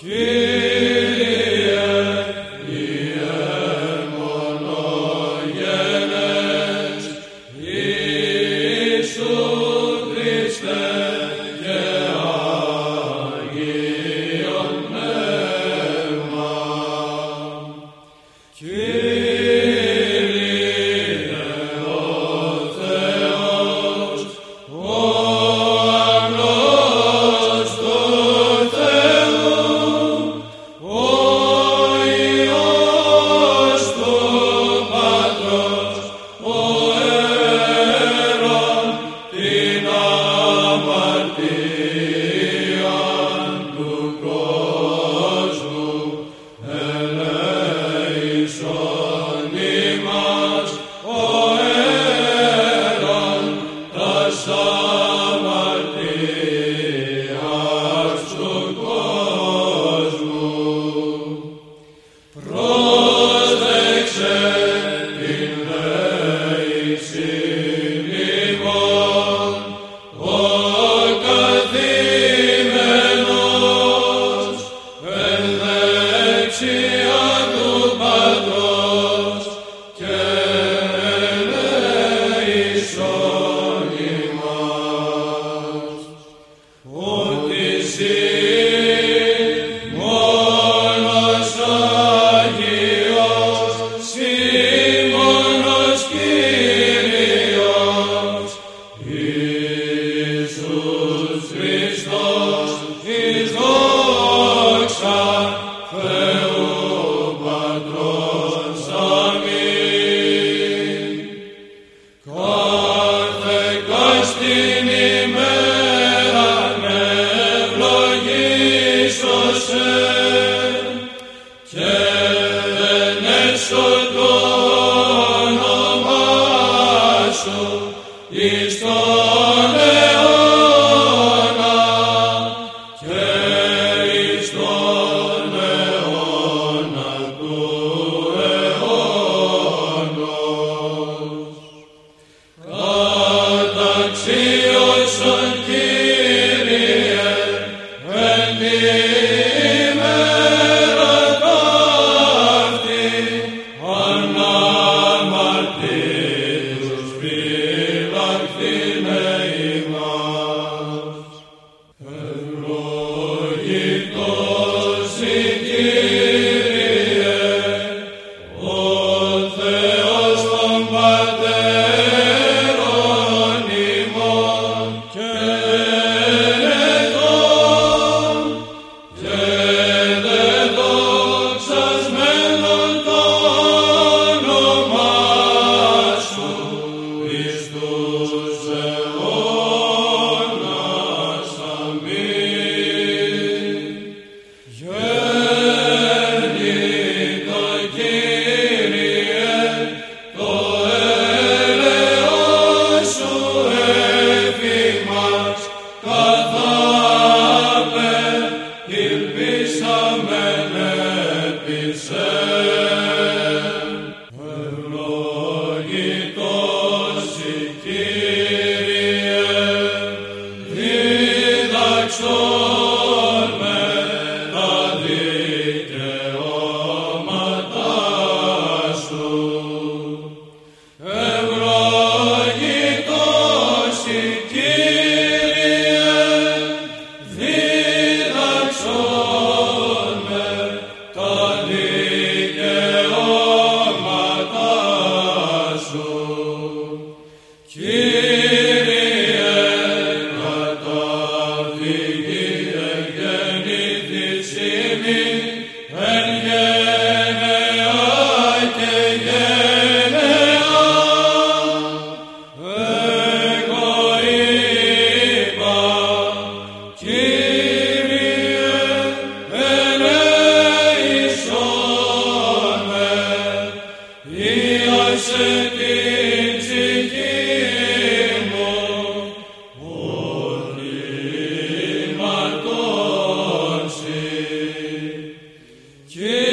뒤. Krishna. is the Oh.